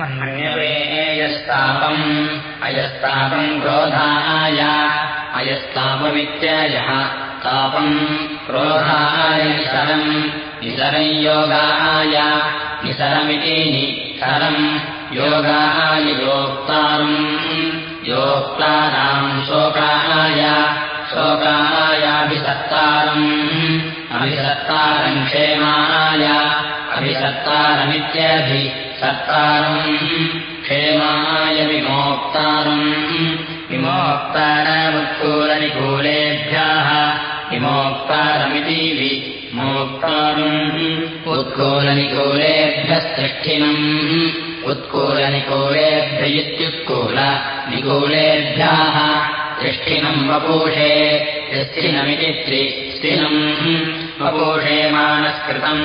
मन्यवेयस्तापम्। अयस्तापम् क्रोधाय। अयस्तापमित्ययः तापम् क्रोधाय निसरम्। निसरम् योगाय। निसरमिति निसरम्। योगाय योक्तारम्। योक्ताराम् शोकाय। शोकायाभिसत्तारम्। अभिसत्तारम् क्षेमाय अभिसत्तारमित्यभिसत्तारम् क्षेमाय विमोक्तारम् विमोक्तारमुत्कूलनिकूलेभ्यः विमोक्तारमिति विमोक्तारम् उत्कूलनिकूलेभ्यस्तिष्ठिनम् उत्कूलनिकूलेभ्य इत्युत्कूल निकूलेभ्यः तिष्ठिनम् वपूषे तिष्ठिनमिति त्रिस्थिनम् वपूषे मानस्कृतम्।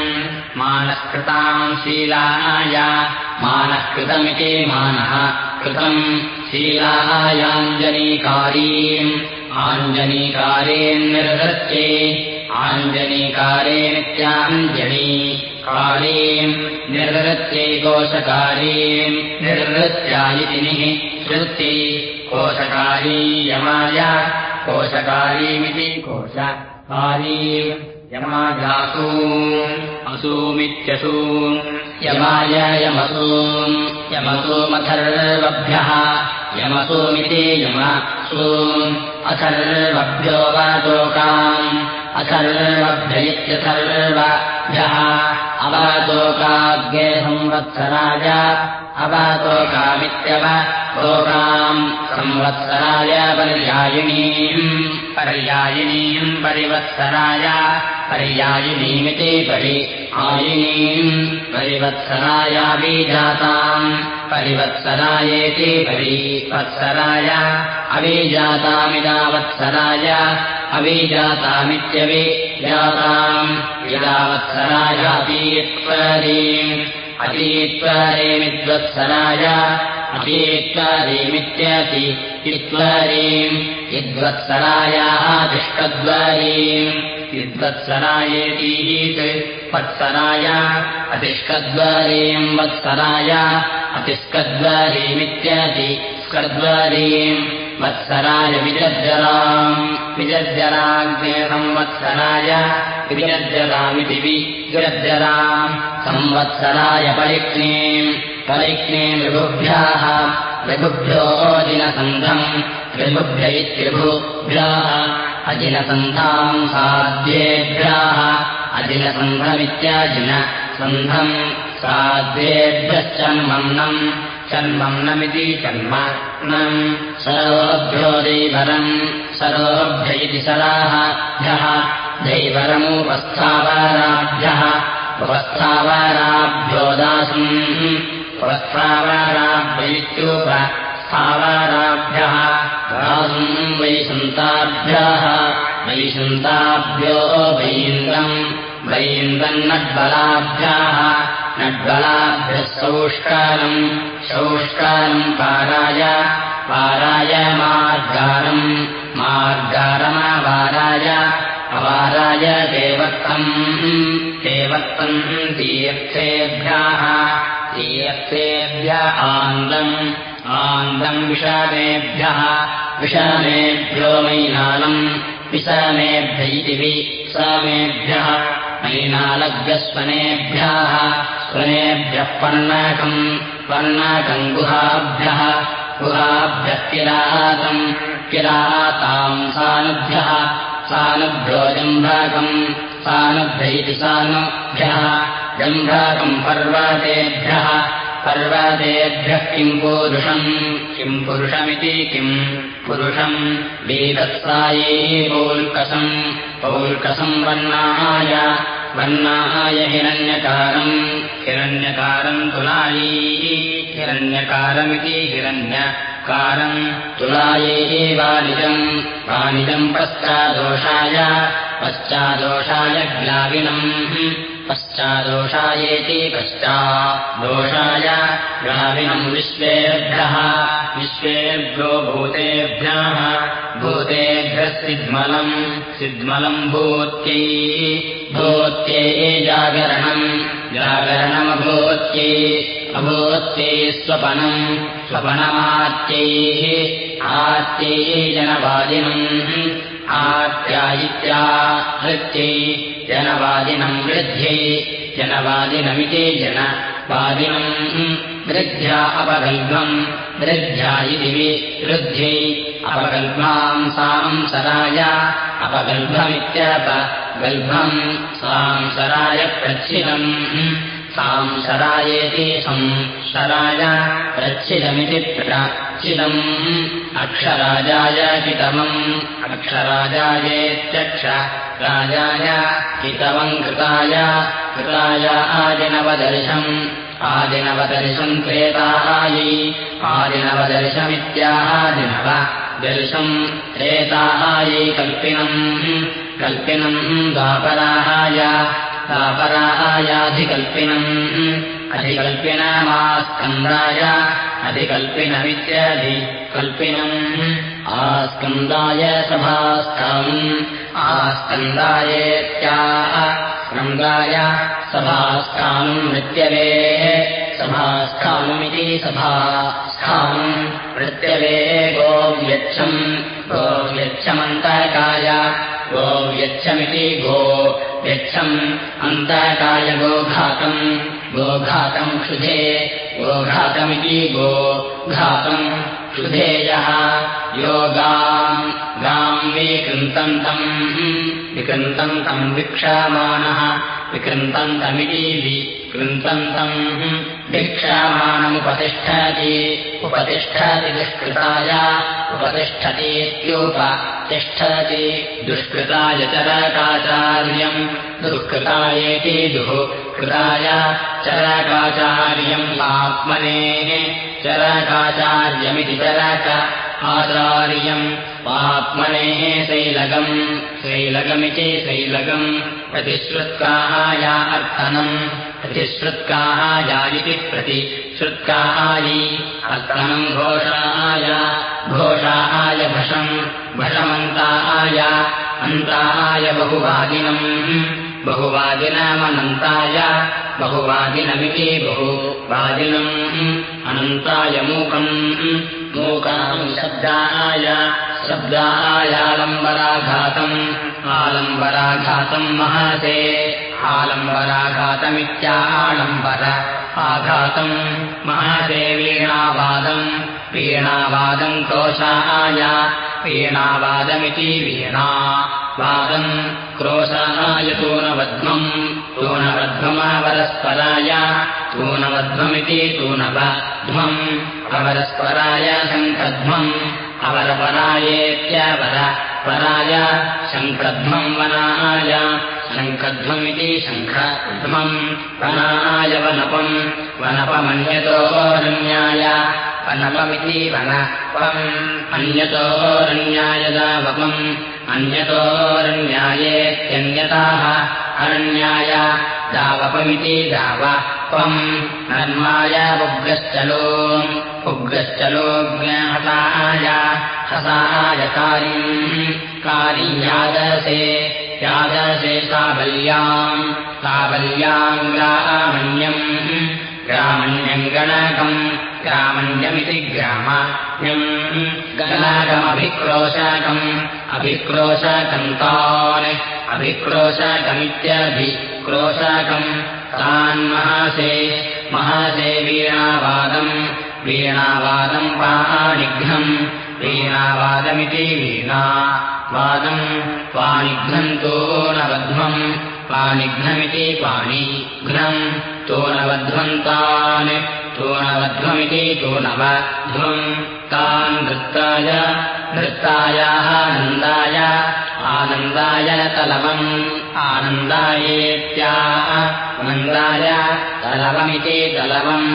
मानस्कृताम् शीलाय मानःकृतमिति मानः कृतम्। शीलायाञ्जनीकारीम् आञ्जनीकारेन् निर्धत्ये आञ्जनीकारेनित्याञ्जनी कारीम् निर्वृत्यै कोशकारीम् निर्वृत्या इति कोशकारी यमाय कोशकारीमिति कोशकारीम् यमाजासूम् असूमित्यसूम् यमाय यमसूम् यमसूमथर्वभ्यः यमसूमिति यमसूम् अथर्वभ्यो वाचोकाम् अथर्वभ्य इत्यथर्वभ्यः अवातोकाग्रे संवत्सराय अवातोकामित्यव लोकाम् संवत्सराय पर्यायिणीम् पर्यायिणीम् परिवत्सराय पर्यायिनीमिति परि आयिनीम् परिवत्सरायाभिजाताम् परिवत्सरायेति परिवत्सराय अभिजातामिदावत्सराय अभिजातामित्यभिजाताम् यदावत्सराय अतीत्वरीम् अतीत्वरेमिद्वत्सराय अतीत्वरीमित्यति इत्वरीम् यद्वत्सरायाः तिष्ठद्वरीम् यद्वत्सरायेतीत् वत्सराय अतिष्कद्वरीम् वत्सराय अतिष्कद्वरीमित्यति स्कद्वरीम् वत्सराय विजज्जराम्। विजज्जराग्ने संवत्सराय विजज्जरामिति विजज्जराम्। संवत्सराय परिक्नीम् परिक्नीम् ऋभुभ्याः दिनसन्धम् ऋभुभ्य इत्युभुभ्याः अजिनसन्धाम् साध्येभ्यः। अजिनसन्धमित्याजिनसन्धम् चन्मन्नमिति चन्मन्नम् सरोभ्यो दैवरम् सरोभ्य इति सराभ्यः दैवरमुपस्थावाराभ्यः दासम् उपस्थावाराभ्य इत्युपस्थावाराभ्यः दासम् वैसन्ताभ्यः वैसन्ताभ्यो वैन्द्रम् वैन्द्रम् नड्बलाभ्याः सौष्कारम् सौष्कारम् पाराय पाराय मार्गारम् मार्गारमावाराय अवाराय देवत्तम् देवत्तम् तीर्थेभ्यः तीर्थेभ्य आन्दम् आन्दम् विषमेभ्यः विषमेभ्यो मैनालम् विषमेभ्य इति विषमेभ्यः मैनालव्यस्वनेभ्यः स्वनेभ्यः पर्णाकम् पर्णाकम् गुहाभ्यः गुहाभ्यः किरातम् किराताम् सानुभ्यः सानुभ्यो जम्भाकम् सानुभ्य इति सानुभ्यः जम्भाकम् पर्वतेभ्यः पर्वतेभ्यः किम् पूरुषम्? किम् पुरुषमिति किम् पुरुषम् वेदत्सायै पौल्कसम्। पौल्कसम् वर्णाय। वर्णाय हिरण्यकारम्। हिरण्यकारम् तुलायै हिरण्यकारमिति हिरण्यकारम्। तुलायै वानिजम्। वानिजम् पश्चादोषाय। पश्चादोषाय ग्लाविनम् पश्चादोषायेति पश्चादोषाय ग्लाविनम् विश्वेभ्यः विश्वेभ्यो भूतेभ्यः भूतेभ्यः सिद्मलम् सिद्मलम् भूत्यै भूत्यै जागरणम् जागरणमभूत्यै अभूत्यै स्वपनम् स्वपनमात्यैः आत्यैः जनवादिनम् आत्यायित्या हृत्यै जनवादिनम् वृद्ध्यै जनवादिनमिति जनवादिनम् वृद्ध्या अपगल्भम् वृद्ध्या इति वृद्ध्यै अपगल्भाम् सांसराय अपगल्भमित्यपगल्भम् सांसराय प्रच्छिदम् सांसरायेति संसराय प्रच्छिदमिति प्रच्छिदम् अक्षराजाय कितमम् अक्षराजायेत्यक्ष राजाय कितवम् कृताय कृताय आदिनवदर्शम् आदिनवदर्शम् त्रेतायै आदिनवदर्शमित्यादिनव दर्शम् त्रेतायै कल्पिनम् कल्पिनम् द्वापराहाय दापराहायाधिकल्पिनम् अधिकल्पिनमास्कन्दाय। अधिकल्पिनमित्याधिकल्पिनम् आस्कन्दाय सभास्थानम् आस्कन्दायेत्याः स्कन्दाय सभास्थानम् मृत्यवे। सभास्थानमिति सभास्थानम् मृत्यवे गोव्यच्छम्। गोव्यच्छमन्तकाय गोव्यच्छमिति गो यच्छम् अन्तकाय गोघातम् गोघातम् क्षुधे गोघातमिति गो घातम् क्षुधेयः योगाम् गाम् विकृन्तन्तम् विकृन्तन्तम् वीक्षामाणः विकृन्तन्तमिति विकृन्तन्तम् भिक्षामाणमुपतिष्ठति उपतिष्ठति दुष्कृताय उपतिष्ठतीत्युपतिष्ठति दुष्कृताय चरकाचार्यम् दुष्कृतायेति दुः कृताय चरकाचार्यम् आत्मनेः चरकाचार्यमिति चरक आचार्यम् आत्मनेः शैलगम् शैलगमिति शैलगम् प्रतिश्रुत्काहाय अर्तनम् प्रतिश्रुत्काहाय इति प्रतिश्रुत्काहायि अर्तनम् घोषाय घोषाय भषम् भषमन्ताय अन्ताय बहुवादिनम् बहुवादिनमनन्ताय बहुवादिनमिति बहुवादिनम् अनन्ताय मूकम् मूकाम् शब्दाय शब्दायालम्बराघातम् आलम्बराघातम् महते आलम्बराघातमित्यालम्बर आघातम् महते वीणावादम् वीणावादम् क्रोशाय वीणावादमिति वीणा वादम् क्रोशाय तूनवध्वम् तूनवध्वमवरस्पराय तूनवध्वमिति तूनवध्वम् अवरस्पराय शङ्खध्वम् अवरपरायेत्यवर। पराय शङ्खध्वम् वनाय। शङ्खध्वमिति शङ्खध्वम्। वनाय वनपम्। वनपमन्यतोरण्याय वनपमिति वनपम्। अन्यतोरण्याय दावपम्। अन्यतोरण्यायेत्यन्यताः अरण्याय दावपमिति दावपम् नर्माय उग्रश्चलो उग्रश्चलोज्ञहताय हसाय कारिम् कारिम् यादसे यादसे साबल्याम् साबल्याम् ग्रामण्यम् ग्रामण्यम् गणकम् ग्रामण्यमिति ग्रामण्यम् गणकमभिक्रोशकम् अभिक्रोशकम् तान् अभिक्रोशकमित्यभिक्रोशकम् तान्महासे महासे वीणावादम् वीणावादम् पाणिघ्नम् वीणावादमिति वीणावादम् पाणिघ्नम् तोनवध्वम् पाणिघ्नमिति पाणिघ्नम् तोनवध्वन्तान् तोनवध्वमिति तोनवध्वम् तान् नृत्ताय नृत्तायाः नन्दाय आनन्दाय तलवम्। आनन्दायेत्या आनन्दाय तलवमिति तलवम्।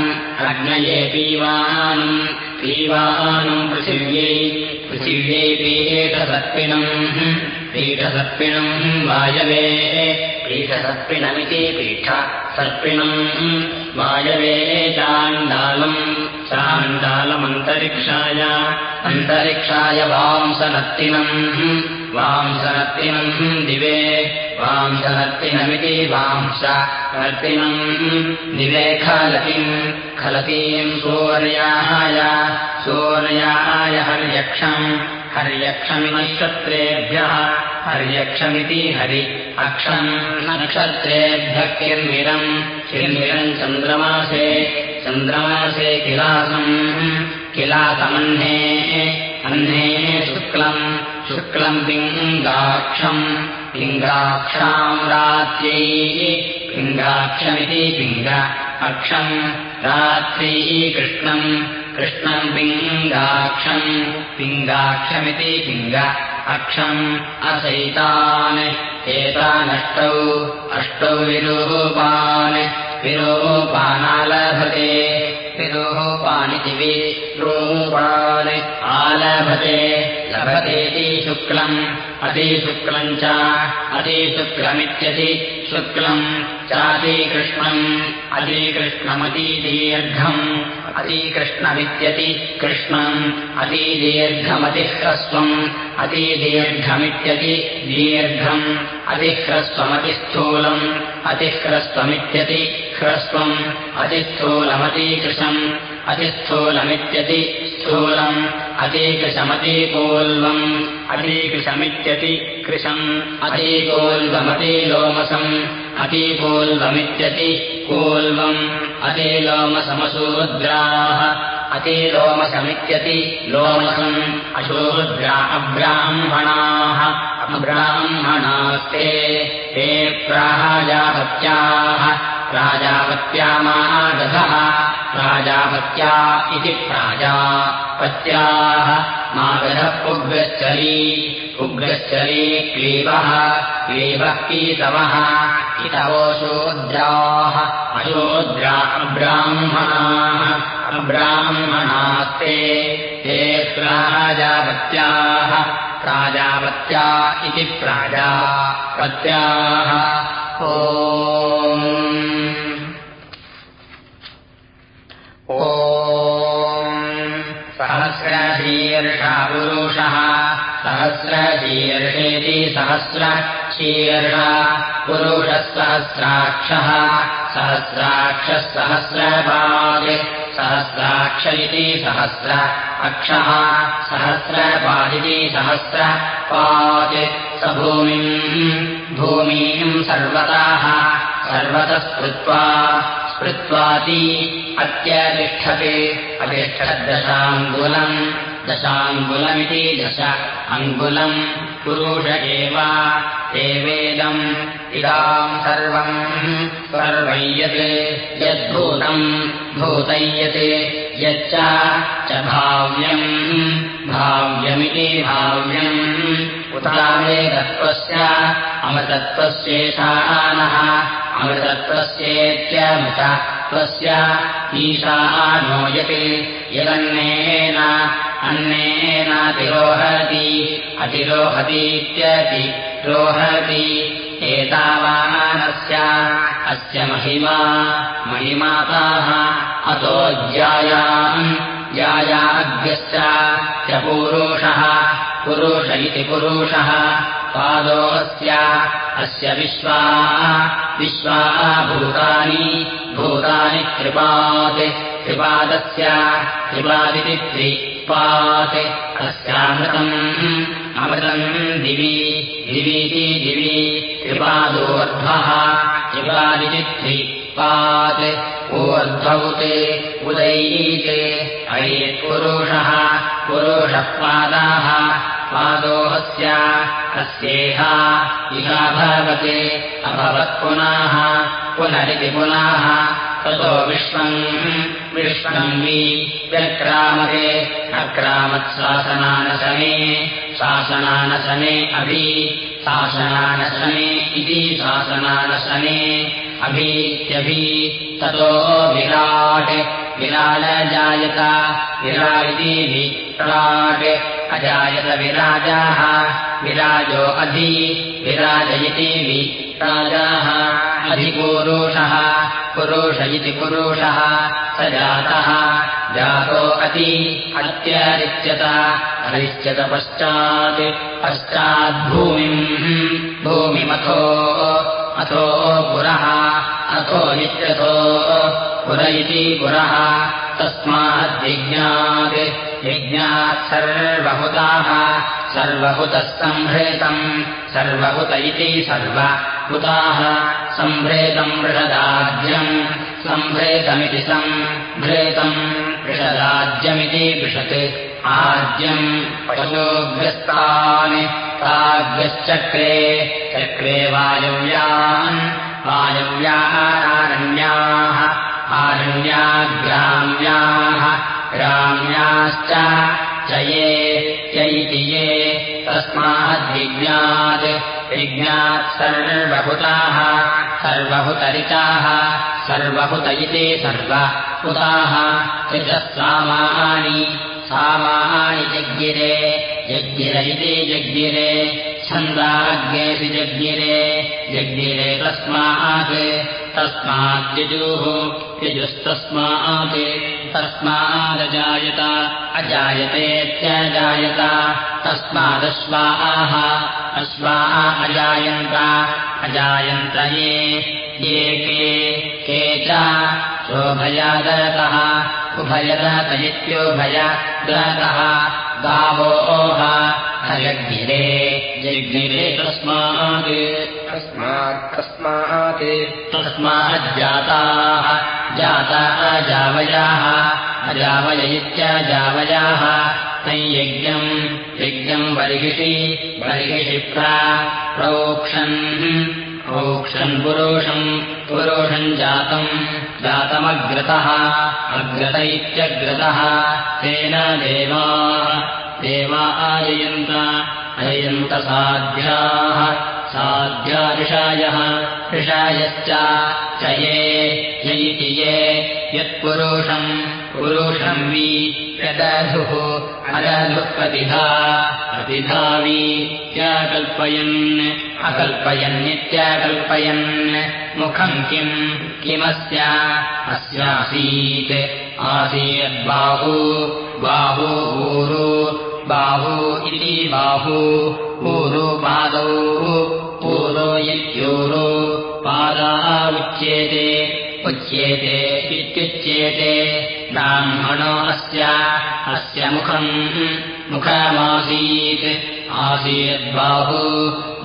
अग्नये पीवानम् पीवानम् पृथिव्यै पृथिव्यै पीठसर्पिणम् पीठसर्पिणम् वायवे पीठसर्पिणमिति पीठसर्पिणम् वायवे चाण्डालम् सामण्डालमन्तरिक्षाय अन्तरिक्षाय वांसनत्तिनम्। वांसनत्तिनम् दिवे। वांसनत्तिनमिति वांस नर्तिनम् दिवे खलतिम्। खलतीम् सूर्याय सूर्याय हर्यक्षम्। हर्यक्षमिनक्षत्रेभ्यः हर्यक्षमिति हरि अक्षम् नक्षत्रेभ्यः किर्मिरम्। किर्मिरम् चन्द्रमासे चन्द्रमासे किलासम् किलासमह्ने अह्ने शुक्लम्। शुक्लम् पिङ्गाक्षम्। पिङ्गाक्षाम् रात्र्यै पिङ्गाक्षमिति पिङ्ग अक्षम्। रात्र्यै कृष्णम्। कृष्णम् पिङ्गाक्षम्। पिङ्गाक्षमिति पिङ्ग अक्षम्। असैतान् एतानष्टौ अष्टौ विरूपान् विरूपानालभते विरूपानिति विरूपान् आलभते लभतेति शुक्लम् अतिशुक्लम् च अतिशुक्लमित्यति शुक्लम् चातिकृष्णम् अतिकृष्णमतिदीर्घम् अतिकृष्णमित्यति कृष्णम् अतिदीर्घमतिह्रस्वम् अतिदीर्घमित्यति दीर्घम् अतिह्रस्वमतिस्थूलम् अतिह्रस्वमित्यति ह्रस्वम् अतिस्थूलमतीकृशम् अतिस्थूलमित्यति स्थूलम् अतीकृशमतीपूर्वम्। अतीकृशमित्यति कृशम् अतीपूर्वमतीलोमसम् अतीपूर्वमित्यति पूर्वम्। अतीलोमसमसूद्राः अतीलोमसमित्यति लोमसम्। अशूद्रा अब्राह्मणाः अब्राह्मणास्ते ते प्राजापत्याः प्राजापत्यामागधः प्राजापत्या इति प्राजापत्याः मागधः उग्रश्चरी। उग्रश्चरी क्लीबः क्लीबः पीतवः। इतवोशूद्राः अशूद्रा अब्राह्मणाः। अब्राह्मणास्ते ते। प्राजापत्याः प्राजापत्या इति प्राजापत्याः ओ सहस्रशीर्षा पुरुषः सहस्रशीर्षेति सहस्रशीर्षा पुरुषः सहस्राक्षः सहस्राक्षः सहस्रपादि सहस्राक्ष इति सहस्र अक्षः सहस्रपादिति सहस्रपादि स भूमिम् भूमिम् सर्वतः सर्वतः स्मृत्वा स्मृत्वाति अत्यतिष्ठते अतिष्ठद्दशाङ्गुलम् दशाङ्गुलमिति दश अङ्गुलम् पुरुष एव एवेदम् इदाम् सर्वम् सर्वम् यत् यद्भूतम् भूतय्यत् यच्च च भाव्यम् भाव्यमिति भाव्यम् उतावेदत्वस्य अमृतत्वस्येषानः अमृतत्वस्येत्यमृत त्वस्य ईशानो यत् यदन्नेन अन्नेनातिरोहति अतिरोहतीत्यति रोहति एतावानस्य अस्य महिमा महिमाताः अतो ज्यायाम् ज्यायाद्यश्च च पूरुषः पुरुष इति पुरुषः पादोऽस्य अस्य विश्वा विश्वा भूतानि भूतानि त्रिपात् त्रिपादस्य त्रिपादिति त्रिपात् अस्यामृतम् अमृतम् दिवि दिवीति दिवि त्रिपादोऽर्ध्वः त्रिपादिति त्रिपात् ऊर्ध्वौते उदैते अयेत्पुरुषः पुरुषः पादाः पादोऽस्य अस्येह इहा भवते अभवत्पुनाः पुनरिति पुनः ततो विश्वम् विश्वम् वि व्यक्रामते अक्रामत्शासनानशने शासनानशने अभि। शासनानशने इति शासनानशने अभीत्यभि। ततो विराट्। विराजजायत विरा इति विराट्। अजायत विराजाः। विराजो अधि। विराजयति विराजाः। अधिपूरुषः। पुरुष इति पुरुषः। स जातः जातो अति अत्यरिच्यत अरिच्यत पश्चात् पश्चाद्भूमिम्। भूमिमथो अथो पुरः अथो नित्यथो पुर इति पुरः तस्माद्विज्ञात्। यज्ञात् सर्वहुताः सर्वहुतः सम्भृतम् सर्वहुत इति सर्वहुताः सम्भृतम् वृषदाज्यम्। सम्भृतमिति सम्भृतम् वृषदाज्यमिति वृषत्। आज्यम् पशोग्रस्तान्। ताग्रश्चक्रे चक्रे वायव्यान् वायव्यारण्याः आरण्याग्राम्याः ग्राम्याश्च च ये यैति ये तस्माद्विज्ञात् विज्ञात् सर्वभूताः सर्वभूतरिताः सर्वभूत इति सर्वभूताः त्रिजसामानि सामानि जग्गिरे जग्गिर इति जग्गिरे छन्दाज्ञेऽपि जग्गिरे जग्गिरे तस्मात् तस्माद्यजुः यजुस्तस्मात् तस्मादजायत अजायतेत्यजायत तस्मादश्वाः अश्वाः अजायन्त अजायन्त ये के के च शोभयादरतः उभयदत इत्युभयदतः गावोः अजग्गिरे जग्गिरे तस्मात्। तस्मात् तस्मात्। तस्माज्जाताः जाता अजावयाः अजावय इत्याजावयाः तञ्यज्ञम् यज्ञम् बर्हिषि बर्हिषि प्रोक्षन् प्रोक्षन् पुरुषम् पुरुषम् जातम्। जातमग्रतः अग्रत इत्यग्रतः तेन देवाः देवा अययन्त साध्याः साध्या ऋषायः ऋषायश्च च ये यैति ये यत्पुरुषम् पुरुषम् वि यदधुः अदधुः प्रतिधा त्याकल्पयन् अकल्पयन्नित्याकल्पयन्। मुखम् किम् किमस्य? अस्यासीत् आसीयद्बाहू बाहू ऊरु बाहू इति बाहू। ऊरु पादौ ऊरो इत्यूरु पादा उच्येते उच्येते इत्युच्येते। ब्राह्मणो अस्य अस्य मुखम् मुखमासीत्।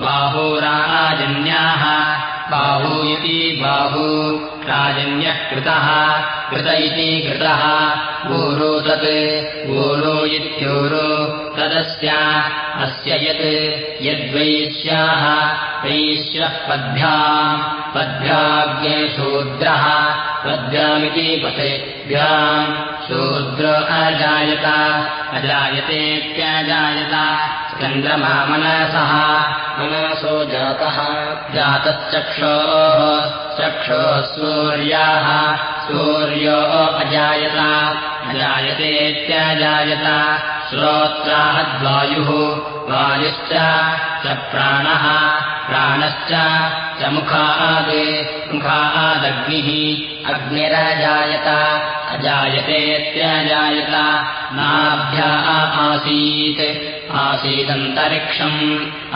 बाहूराजन्याः। बाहू बाहू राजन्यः कृतः। कृत इति कृतः। ऊरो तत्। ऊरो इत्यूरो। तदस्य अस्य यत्। यद्वैश्याः वैश्यः पद्भ्याम्। पद्भ्याज्ञशूद्रः पद्भ्यामिति पतेभ्याम्। शूद्र अजायत। अजायतेत्यजायत चन्द्रमा मनसः मनसो जातः। जातश्चक्षोः। चक्षोः सूर्याः सूर्यो अजायत अजायतेत्यजायत श्रोत्राहद्वायुः वायुश्च च प्राणः प्राणश्च च मुखाद् मुखादग्निः अग्निरजायत अजायतेत्यजायत नाभ्या आसीत् आसीदन्तरिक्षम्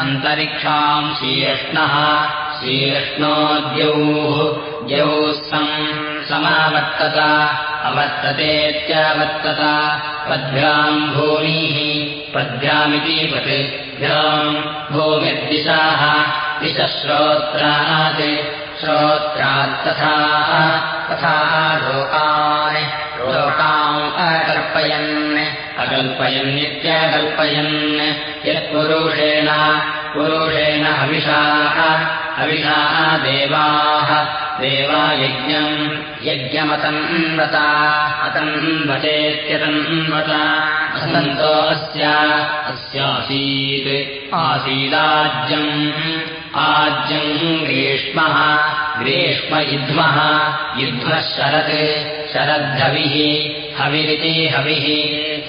अन्तरिक्षाम् शीर्ष्णः शीर्ष्णोद्यौः द्यौः सम् समावर्तत अवर्ततेत्यावर्तत पद्भ्याम् भूमिः पद्भ्यामिति पतिभ्याम् भूमिर्दिशाः दिशश्रोत्रात् श्रोत्रात्तथा तथा लोकान् लोकाम् अकल्पयन् अकल्पयन्नित्याकल्पयन् यत्पुरुषेण पुरुषेण हविषाः हविषाः देवाः। देवा यज्ञम् यज्ञमतन्वता अतन्वतेत्यतन्वत असन्तो अस्य अस्यासीत्। आसीदाज्यम् आज्यम् ग्रीष्मः ग्रीष्मयुध्मः युध्मः शरत् शरद्धविः हविरिति हविः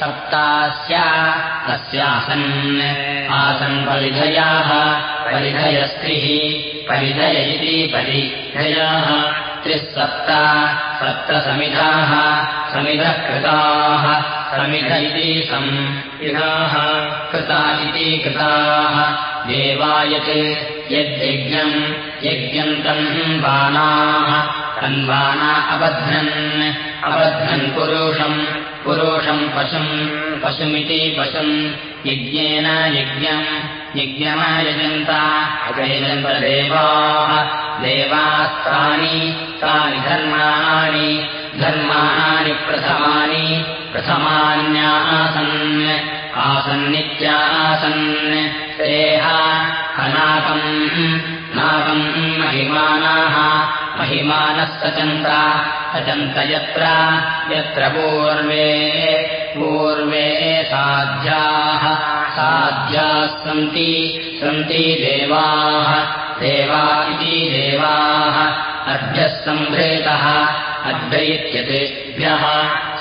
सप्तास्य अस्यासन् आसन् परिधयाः परिधयस्त्रिः परिधय इति परिधयाः त्रिः सप्त सप्तसमिधाः समिधः कृताः समिध इति संविधाः कृता इति कृताः देवायत् यद्यज्ञम् यज्ञम् तन्वानाः तन्वाना अबध्नन् अबध्नन् पुरुषम् पुरुषम् पशुम् पशुमिति पशुम्। यज्ञेन यज्ञम् यज्ञमायजन्ता अजयजन्तदेवाः देवास्तानि तानि धर्माणि धर्माणि प्रथमानि प्रथमान्यासन् आसन्नित्यासन् तेह अनाकम् महिमानाः महिमानः सचन्त सचन्त यत्र यत्र पूर्वे पूर्वे साध्याः साध्याः सन्ति सन्ति देवाः देवा इति देवाः अभ्यः सम्भृतः अभ्यैत्यतेभ्यः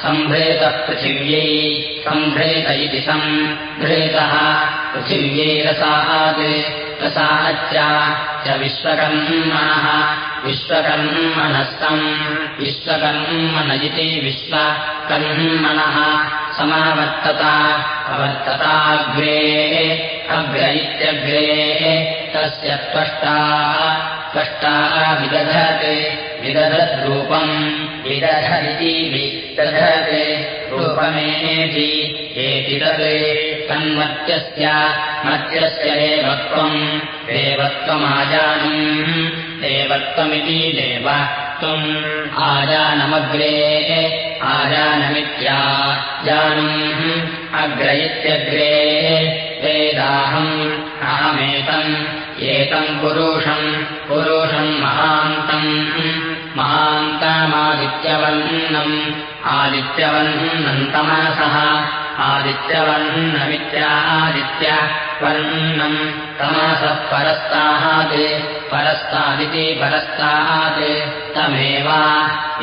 सम्भृतः पृथिव्यै सम्भृत इति सम्भृतः पृथिव्यै रसात् रसाच्च च विश्वकर्मणः। विश्वकर्मणस्तम्। विश्वकर्मण इति विश्वकर्मणः। समावर्तत अवर्तताग्रे अग्र इत्यग्रे तस्य त्वष्टा। त्वष्टा विदधत्। विदधद्रूपम् विदधदिति विदधत् रूपमेति एति तत् तन्मत्यस्य मत्यस्य देवत्वम् देवत्वमाजानम् देवत्वमिति देव त्वम् आजानमग्रे आजानमित्या जानम् अग्र इत्यग्रे वेदाहम् अहमेतम् एतम् पुरुषम् पुरुषम् महान्तम् महान्तमादित्यवर्णम् आदित्यवर्णन्तमसः आदित्यवर्णमित्यादित्यवर्णम् तमसः परस्ताहात् परस्तादिति परस्तात् तमेव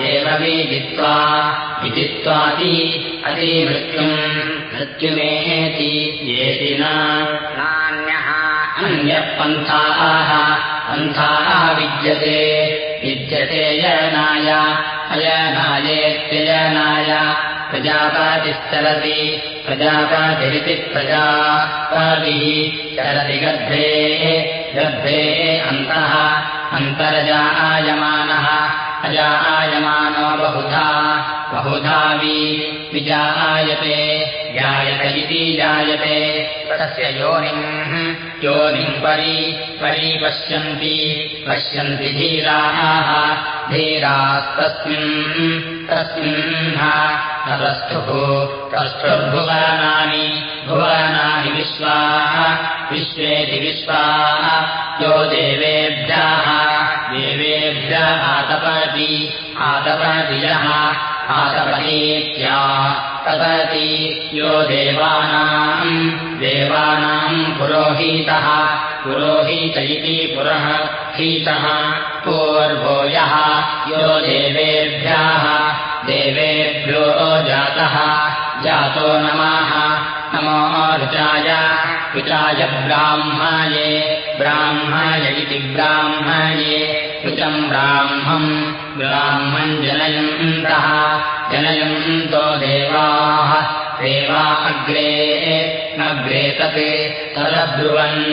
एव विदित्वा विदित्वाति अतिमृत्युम्। मृत्युमेति येति नान्यः। अन्यः पन्थाः पन्थाः विद्यते विद्यते यनाय अयनायेत्ययनाय प्रजापातिश्चलति प्रजापातिरिति प्रजापातिः चलति गर्भे गर्भे अन्तः अन्तरजायमानः। अजायमानो बहुधा। बहुधा वि विजायते। जायत इति जायते। तस्य योनिम् योनिम् परि परिपश्यन्ति पश्यन्ति। धीराः। धीरास्तस्मिन् तस्मिन् ततस्थुः तस्थुर्भुवनानि भुवनानि विश्वाः विश्वेति विश्वाः यो देवेभ्यः देवेभ्यः आतपति आतपति यः आतपतीत्या तपति यो देवानाम् देवानाम् पुरोहितः पुरोहित इति पुरः हीतः पूर्वो यः यो देवेभ्यः देवेभ्यो जातः जातो नमः नमो ऋचाय ऋचाय ब्राह्मये ब्राह्मय इति ब्राह्मये ऋचम् ब्राह्मम् ब्राह्मम् जनयन्तः जनयन्तो देवाः। देवा अग्रे अग्रे तत् तदब्रुवन्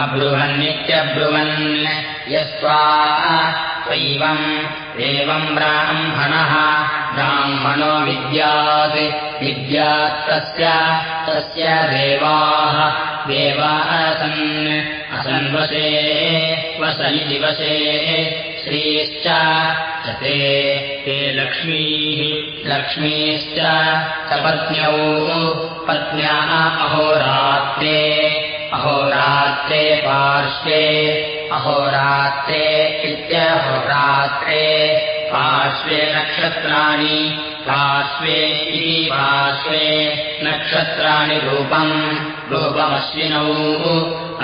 अब्रुवन्नित्यब्रुवन्। यस्त्वा त्वैवम् एवम् ब्राह्मणः ब्राह्मणो विद्यात् विद्यात्तस्य तस्य देवाः देवासन् असन्वसे वस इति वसे श्रीश्च ते ते लक्ष्मीः लक्ष्मीश्च स पत्न्यौ पत्न्याः अहोरात्रे अहोरात्रे पार्श्वे अहोरात्रे इत्यहोरात्रे पार्श्वे नक्षत्राणि पार्श्वे इति पार्श्वे नक्षत्राणि रूपम् रूपमश्विनौ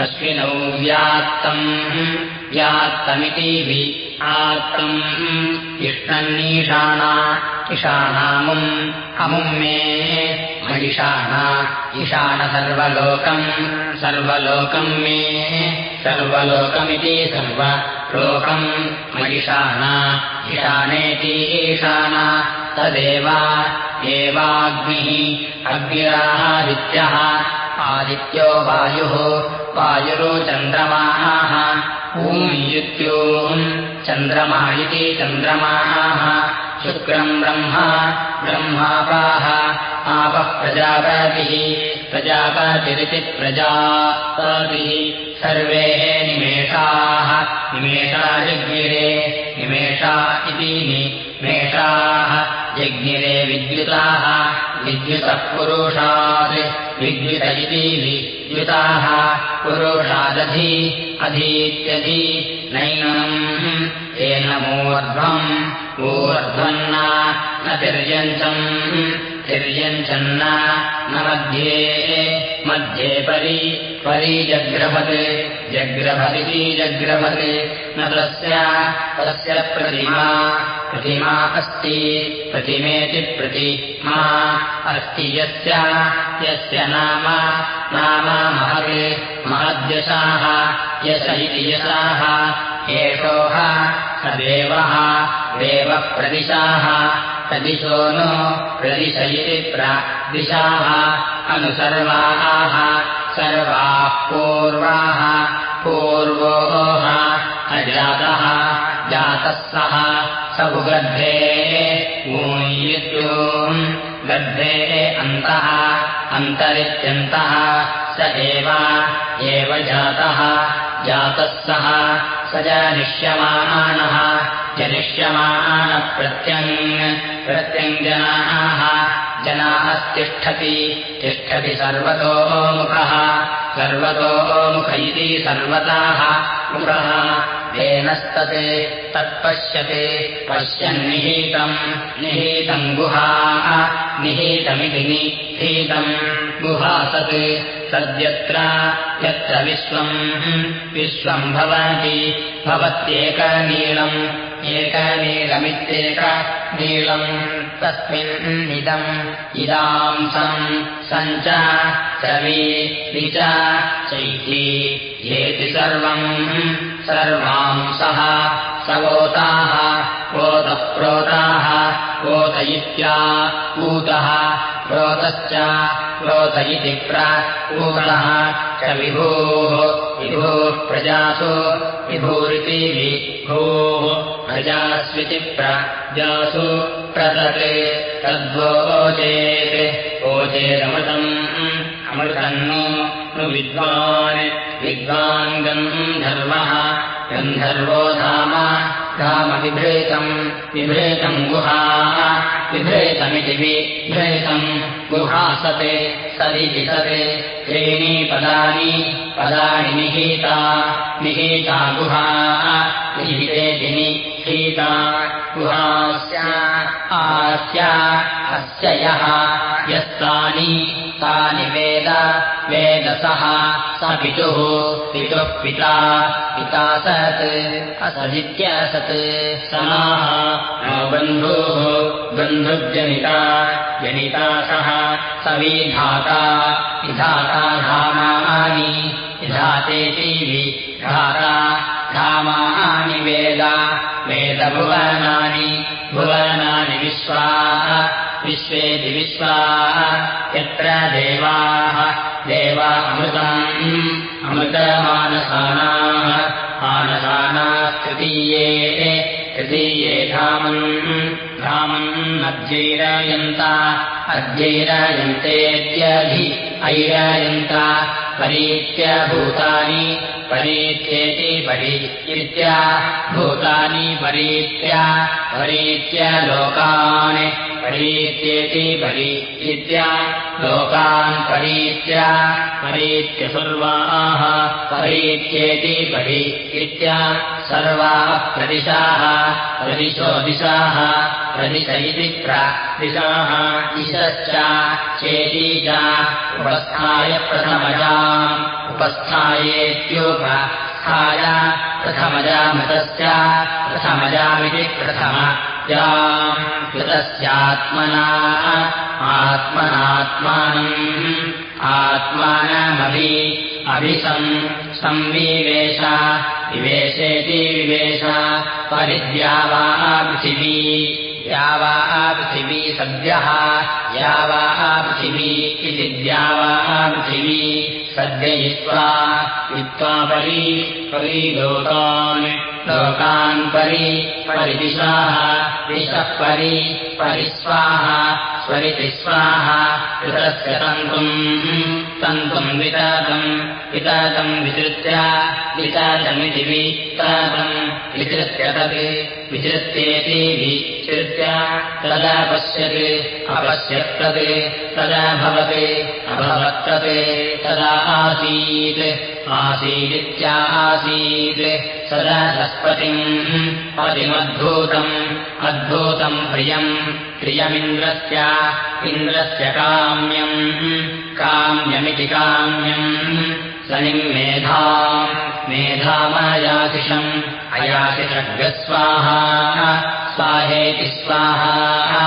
अश्विनौ व्यात्तम् व्यात्तमिति वि आत्तम् इष्णन्नीषाणा इषाणामुम् अमुम् मे महिषाणा ईशान सर्वलोकम् सर्वलोकम् मे सर्वलोकमिति महिषाणा ईशानेति ईशाना तदेव एवाग्निः अग्निरादित्यः आदित्यो वायुः वायुरो चन्द्रमाः ऊमित्योम् चन्द्रमा इति चन्द्रमाः शुक्रम् ब्रह्मा ब्रह्मापाः आपः प्रजापतिः प्रजापतिरिति प्रजापतिः सर्वे निमेषाः निमेषा जग्निरे निमेषा इति निमेषाः जज्ञिरे विद्युताः विद्युतः पुरुषात् विद्युत इति विद्युताः पुरुषादधि अधीत्यधि नैनम् तेन मूर्ध्वम् ऊर्ध्वन्न न तिर्यञ्चम् तिर्यञ्चन्न न मध्ये मध्ये परि परिजग्रभत् जग्रभदिति जग्रभत् न तस्य तस्य प्रतिमा प्रतिमा अस्ति प्रतिमेति प्रतिमा अस्ति यस्य यस्य नाम नाम महत् महद्यशाः यश इति यशाः एषोः स देवः देवः प्रदिशाः नो प्रदिश इति प्रदिशाः अनुसर्वाः सर्वाः पूर्वाः पूर्वोः अजातः जातः सः स उगर्धे ऊयित्योम् गर्धे अन्तः अन्तरित्यन्तः स एव जातः जातः सः स जनिष्यमाणः जनिष्यमाणप्रत्यङ् प्रत्यञ्जनाः जनास्तिष्ठति तिष्ठति सर्वतोमुखः सर्वतोमुख इति सर्वताः मुखः। धेनस्तत् तत्पश्यते पश्यन्निहीतम् निहीतम् गुहा निहीतमिति निहीतम् गुहासत्। तद्यत्र यत्र विश्वम् विश्वम् भवति भवत्येकनीलम् एकनीलमित्येक नीलम् तस्मिन्निदम् इदांसम् सञ्च चवि विच चैति येति सर्वम् सर्वांसः सवोताः ओतः प्रोताः ओत इत्या ऊतः प्रोतश्च प्रोत इति प्रऊतः च विभोः प्रजासु विभूरिति विभोः प्रजास्विति प्रजासु प्रतते तद्वोचेत् ओचेदमृतम् अमृतन्नो नु विद्वान् विद्वान् गन्धर्वः। गन्धर्वो धाम धाम विभ्रेतम् विभ्रेतम् गुहा। विभ्रेतमिति विभ्रेतम् गुहासते सदिति सते। त्रीणि पदानि पदानि निहीता निहीता गुहा। निहितेति निहीता गुहास्य आस्य अस्य यः यस्तानि तानि वेद वेदसः स पितुः पितुः पिता पिता सत्। असदित्यसत् समाः नो बन्धुः बन्धुर्जनिता जनिता सः स विधाता विधाता धामानि विधातेति विधाता धामानि वेद वेदभुवनानि भुवनानि विश्वा विश्वेति विश्वा यत्र देवाः देवा अमृतम् अमृतमानसानाः मानसानास्तृतीये तृतीये धामन् धामन् अध्यैरायन्त अध्यैरायन्तेत्यधि ऐरायन्त परीत्यभूतानि परीत्येति परीत्या भूतानि परीत्या परीत्य लोकान् परीत्येति परीत्या लोकान् परीत्या परीत्य सर्वाः परीत्येति परीत्या सर्वाः प्रदिशाः प्रदिशो दिशाः प्रदिश इति प्रदिशाः दिशश्च चेती च उपस्थाय प्रथमजाम् उपस्थायेत्युपस्थाय प्रथमजामृतश्च प्रथमजामिति प्रथमजाम् कृतस्यात्मना आत्मनात्मानम् आत्मानमभि अभिसम् संविवेश विवेशेति विवेश परिद्या वा पृथिवी या वा पृथिवी सद्यः या वा पृथिवी इति द्या वा पृथिवी सद्ययित्वा यित्वा परि लोकान् लोकान् परि परिदिशाः दिशः परि परिस्वाहा स्वरिति स्वाहा तन्तुम् तन्तुम् वितातम् वितातम् विसृत्य वितातमिति वितातम् विसृत्य तत् विसृत्येति विसृत्य तदा पश्यत् अपश्यत् तत् तदा भवत् अभवत्तत् तदा आसीत् आसीदित्या आसीत् सदा सस्पतिम् पतिमद्भूतम् अद्भूतम् प्रियम् प्रियमिन्द्रस्य इन्द्रस्य काम्यम् काम्यमिति काम्यम् सनिम् मेधाम् मेधामयाशिषम् अयाशिषग्रस्वाहा स्वाहेति स्वाहा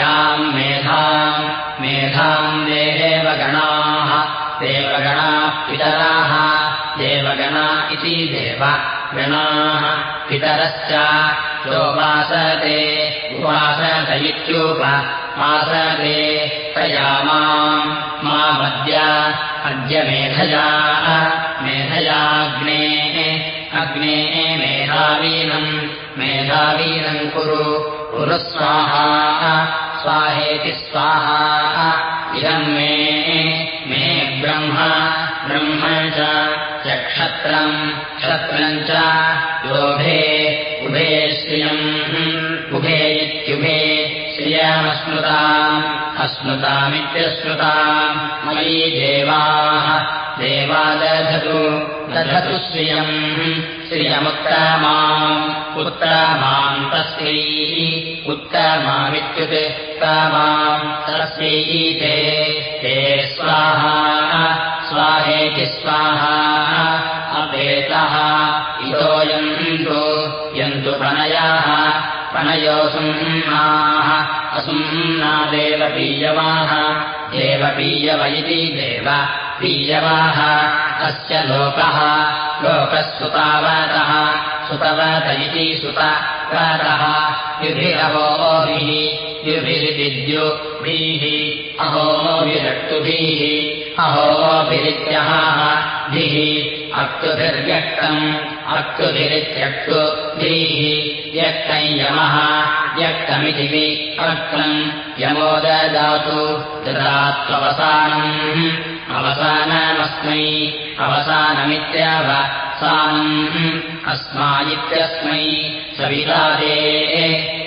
याम् मेधाम् मेधाम् देवगणाः देवगणाः पितराः देवगणा इति देवगणाः पितरश्च चोपासते उपासत इत्युपमासते तया माम् मामद्य अद्य मेधया मेधयाग्नेः अग्नेः मेधावीनम् मेधावीनम् कुरु कुरु स्वाहा स्वाहेति स्वाहा। इदम् मे मे ब्रह्म ब्रह्म च क्षत्रम् क्षत्रम् च लोभे उभे इत्युभे श्रियमश्नुताम् अश्नुतामित्यश्नुताम् मयि देवाः देवा दधतु दधतु श्रियम् श्रियमुत्तमाम् उत्तमाम् तस्यैः उत्तमामित्युत्तमाम् तस्यैते ते स्वाहा स्वाहेति स्वाहा अपेतः इतो यन्तु यन्तु पनयाः पनयोऽसुम्नाः असुम्ना देवपीयवाः देवपीयव इति देव पीयवाः। अस्य लोकः लोकः सुतावतः सुतवत इति युभिरहोभिः युभिरिद्युभिः अहोभिरक्तुभिः अहोभिरित्यः भिः अक्तुभिर्व्यक्तम् अक्तुभिरित्यक्तुभिः व्यक्तम् यमः व्यक्तमिति विक्तम् यमो ददातु ददात्ववसानम् अवसानमस्मै अवसानमित्यवसानम् अस्मा इत्यस्मै सवितादे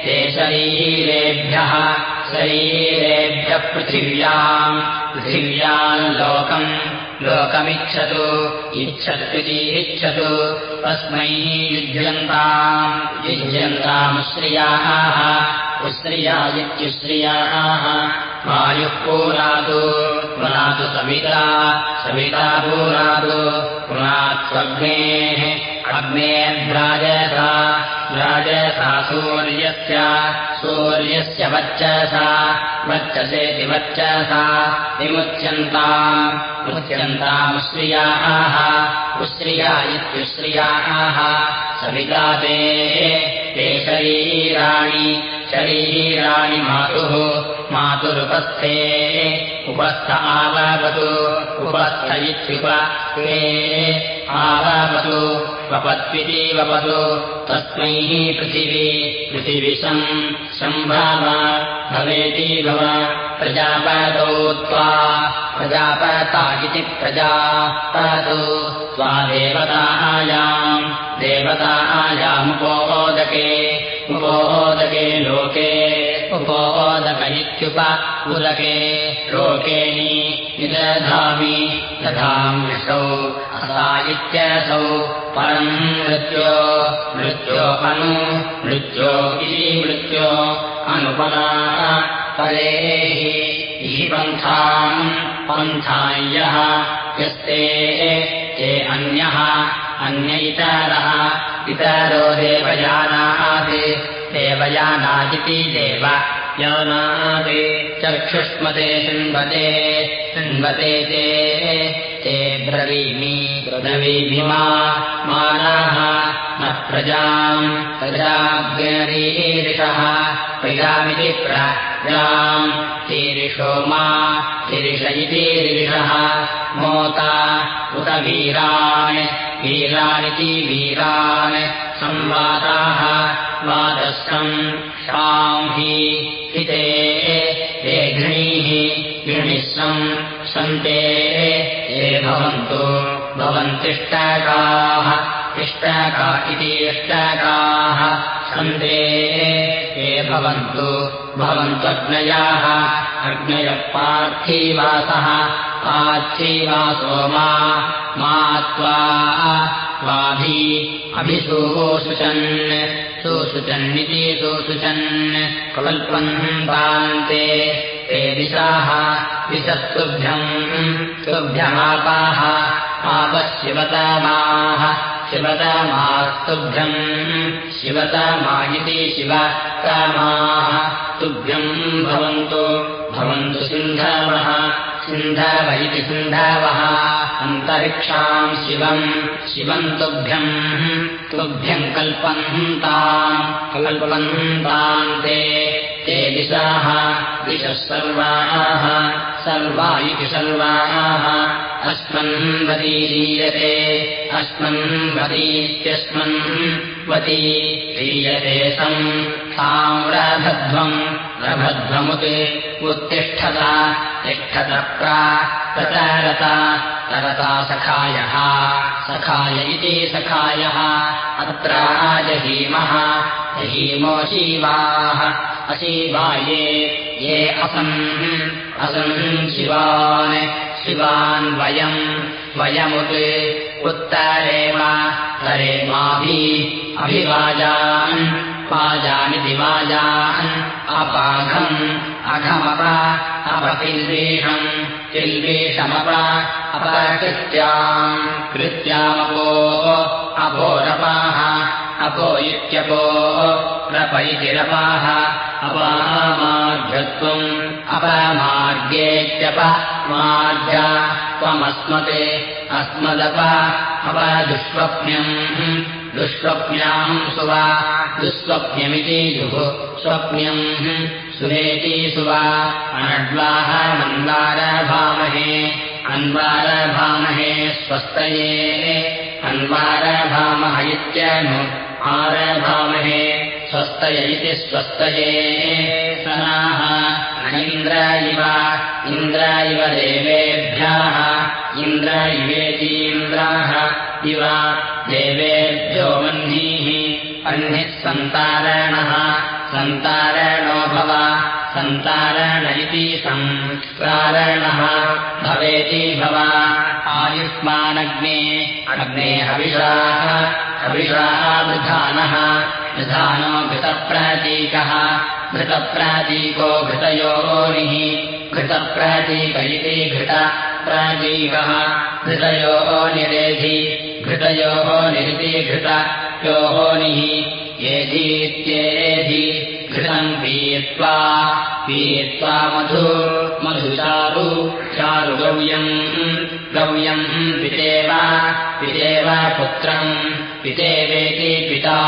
ते शरीरेभ्यः शरीरेभ्यः पृथिव्याम् पृथिव्याम् लोकम् लोकमिच्छतु इच्छतु तस्मै युज्यन्ताम् युज्यन्तामुश्रियाः उश्रिया इत्युश्रियाः वायुः पूरातु पुनातु सविता सविता पूरातु पुनात्स्वग्नेः अग्नेर्भ्राजसा राजसा सूर्यस्य सूर्यस्य वच्चसा वच्चसेति वच्चसा विमुच्यन्ताम् मुच्यन्तामुश्रियाः उश्रिया इत्युश्रियाः सविता ते ते शरीराणि शरीराणि मातुः मातुरुपस्थे उपस्थ आववतु उपस्थ इत्युपस्थे आववतु वपत्विति वपतु तस्मै पृथिवी पृथिविशम् शम्भव भवेति भव प्रजापतौ त्वा प्रजापता इति प्रजापतु त्वा देवतायाम् देवतायामुपोदके उपोदके लोके। उपोदक इत्युप उदके। लोकेनि निदधामि। दधाम्यसौ असाहित्यसौ परम् मृत्यो। मृत्यो अनु। मृत्यो इति मृत्यो। अनुपदा परेः हि पन्थाम् पन्थाय्यः यस्ते। ते अन्यः। अन्य इतरः। इतरो देवयानात् देवयानादिति देव। यानादि चक्षुष्मते शृण्वते शृण्वते ते ते ब्रवीमि ब्रवीभिमा मानाः न प्रजाम् प्रजाग्रीरिषः प्रजामिति प्रजाम् कीरिषो मा तिरिष रीरिषः मोता उत वीरान् वीरानिति वीरान् संवादाः वादस्सम् शाम्हि हिते हे घृणीः गृणिस्सम् सन्ते ये भवन्तु। भवन्तिष्टकाः इष्टका इति इष्टकाः सन्ते ये भवन्तु। भवन्त्वग्नयाः अग्नयः पार्थीवासः पार्थीवासो मा त्वा स्वाभि अभिसूषुचन् सुषुचन्निति सुषुचन् कल्पन्तान्ते ते दिशाः दिशस्तुभ्यम् तुभ्यमापाः आपशिवतमाः शिवतमास्तुभ्यम् शिवतमा इति शिवतमाः तुभ्यम् भवन्तु सिन्धव इति सिन्धवः। अन्तरिक्षाम् शिवम् शिवम् तुभ्यम् तुभ्यम् कल्पन्ताम् कल्पन्ताम् ते ते दिशाः दिशः सर्वाः सर्वा इति सर्वाः। अस्मन्वतीरीयते अस्मन्वतीत्यस्मन् वती हीयते सम् साम्रभध्वम् रभध्वमुत् उत्तिष्ठता तिष्ठत प्रा प्रचारता तरता सखायः। सखाय इति सखायः अत्राजहीमः जहीमो शिवाः अशीवाये ये असन् असन् शिवान् शिवान् वयम् वयमुत् उत्तरेम तरेमाभि अभिवाजान् वाजामिति वाजान् अपाघम् अघमप अपकिल्बीषम् किल्बीषमप अपकृत्याम् कृत्यामपो अपोरपाः अपो इत्यपो रप इति रपाः अपामार्घत्वम् अपमार्गेत्यप मार्ग त्वमस्मते अस्मदप अपदुष्वप्न्यम् दुष्स्वप्न्याम् सुवा दुःस्वप्न्यमिति दुः स्वप्न्यम् सुरेति सुवा अनड्वाः मन्वारभामहे अन्वारभामहे स्वस्तये अन्वारभामः इत्यनु आरभामहे स्वस्तय इति स्वस्तये सनाः। इन्द्र इव इन्द्र इव देवेभ्यः। इन्द्र इव देवेभ्यो वह्निः वह्निः सन्तारणः सन्तारणो भव। सन्तारण इति संस्कारणः भवेति भव। आयुष्मानग्ने अग्ने हविषाः हविषाः विधानः विधानो घृतप्रतीकः घृतप्रातीको घृतयोनिः घृतप्रातीक इति घृतप्रातीकः घृतयोः निरेधि घृतयोः निरिति घृतयोनिः येधीत्येधि घृतम् पीत्वा पीत्वा मधु मधुचारु चारुगव्यम् गव्यम् पितेव पितेव पुत्रम् पितेवेति पिता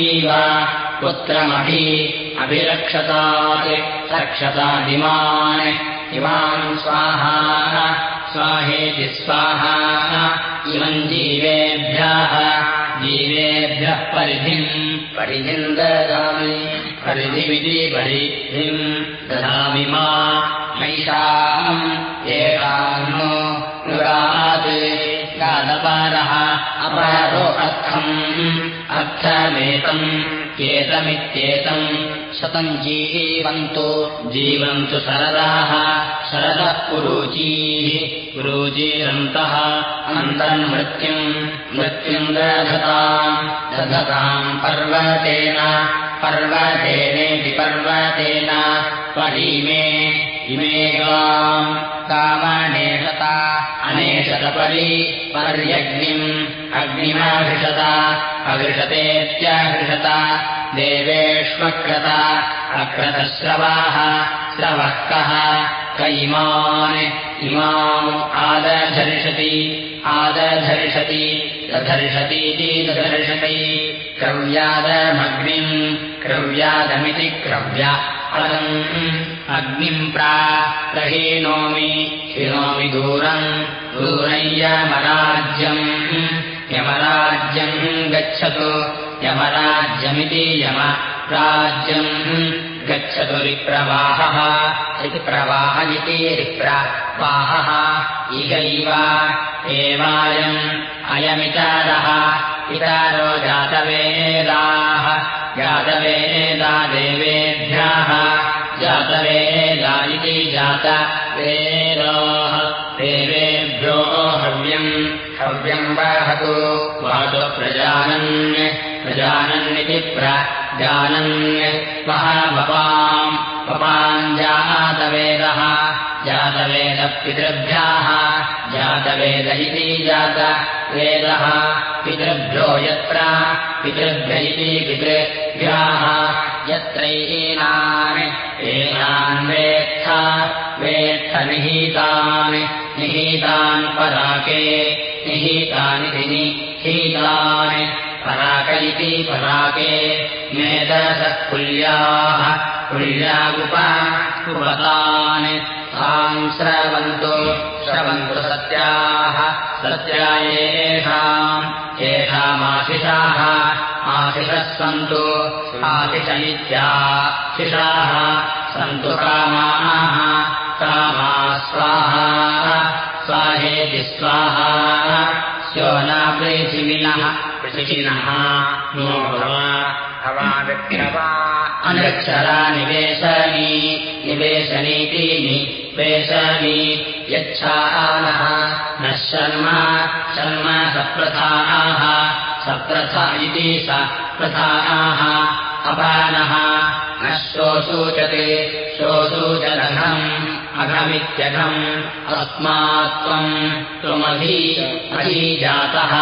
इव पुत्रमभि अभिरक्षतात् रक्षतादिमान्। इमान् स्वाहा स्वाहेति स्वाहा इमम् जीवेभ्यः जीवेभ्यः परिधिम्। परिधिम् ददामि परिधिमिति परिधिम् ददामि मा। मैषाम् एकान्नो नुरात् गादपारः अपारो अर्थम्। अर्थमेतम्। एतमित्येतम् शतम् जीवन्तु। जीवन्तु शरदाः। शरदः पुरुचीः पुरुचीरन्तः अन्तर्मृत्युम्। मृत्युम् दधताम्। दधताम् पर्वतेन। पर्वतेनेति पर्वतेन। त्वरीमे इमे गाम् कामनेषता अनेशतपरि पर्यग्निम् अग्निमाघृषत अघृषतेत्यघृषत देवेष्वक्रता अक्रतश्रवाः श्रवः कः इमान् इमाम् आदधर्षति आदधर्षति दधर्षतीति दधर्षति। क्रव्यादमग्निम् क्रव्यादमिति क्रव्या। अदम् अग्निम् प्रा प्रहीनोमि हिनोमि दूरम् दूरम् यमराज्यम् यमराज्यम् गच्छतु यमराज्यमिति यम। राज्यम् गच्छतु रिप्रवाहः इति प्रवाह इति रिप्रवाहः इहैव एवायम् अयमितारः इतारो जातवेदाः जातवेदा देवेभ्यः जातवेदा इति जातवेदाः देवेभ्यो हव्यम् हव्यम् वहतु वहतु प्रजानन् प्रजानन्निति प्रजानन् महावपाम् वपाम् जातवेदः। जातवेदपितृभ्याः। जातवेद इति जातवेदः पितृभ्यो यत्र। पितृभ्य इति पितृभ्याः। यत्रैनान् एनान् वेत्थ। वेत्थ निहीतान्। निहीतान् पराके। निहीतानिति निहीतान् पराक इति पराके मेदसः कुल्याः कुल्यागुप उपतान् तान् श्रवन्तु श्रवन्तु सत्याः सत्यायेषाम् येषामाशिषाः आशिषः सन्तु आशिष इत्याशिषाः सन्तु कामाः कामा स्वाहा स्वाहेति स्वाहा स्यो न पृथिविनः नो भवा अनक्षरा निवेशनी निवेशनीति निवेशनी। यच्छानः नः शर्म शर्म सप्रथाः सप्रथा इति स प्रथाः अपानः नः शोसूचते शोसूचदघम् अघमित्यघम् अस्मात् त्वम् त्वमधि अधीजातः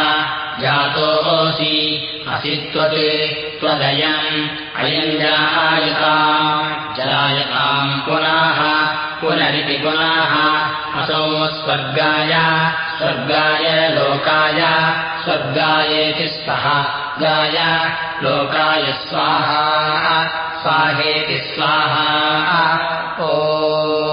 जातोऽसि असि त्वत् त्वदयम् अयम् जायताम्। जायताम् पुनः पुनरिति पुनः। असौ स्वर्गाय स्वर्गाय लोकाय स्वर्गायेति स्तः गाय लोकाय स्वाहा स्वाहेति स्वाहा। ओ